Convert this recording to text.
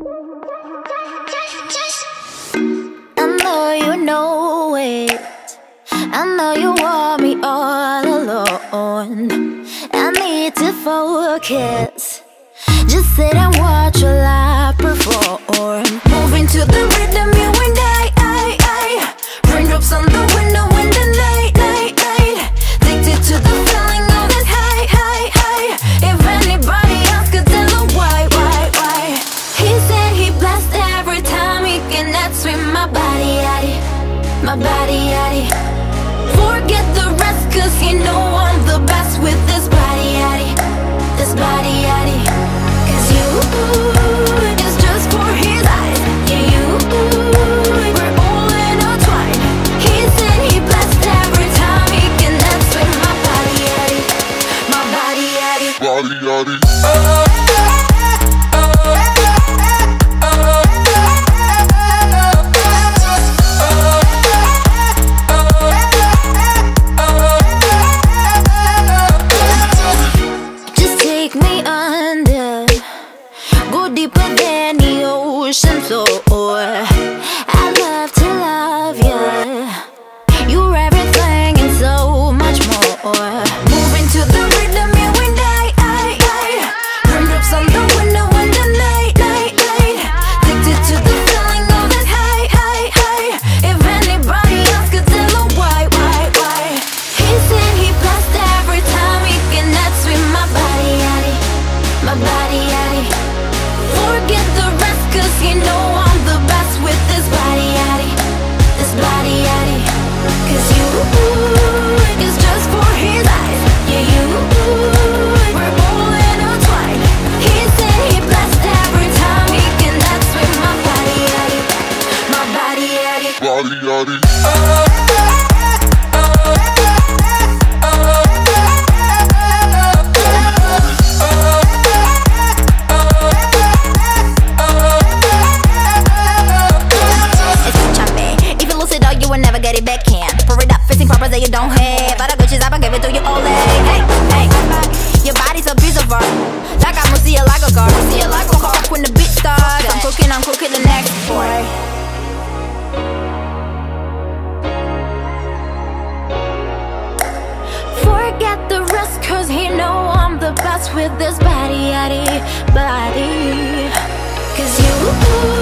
I know you know it. I know you want me all alone. I need to focus. Just sit and watch while I perform. Moving to the rhythm, my body, yaddy, my body, yaddy. Forget the rest, cause you know I'm the best with this body, yaddy, this body, yaddy. Cause you is just for his eyes, yeah, you. We're all. He blessed every time he with my body, body. Body. 人生走。Problems that you don't have. Give it to you. Hey, hey, your body's a piece of art. Like I'm see like a it like a car. When the beat starts, I'm cooking, I'm cooking the next boy. Rest, cause he know I'm the best with this body, yaddy, body. Cause you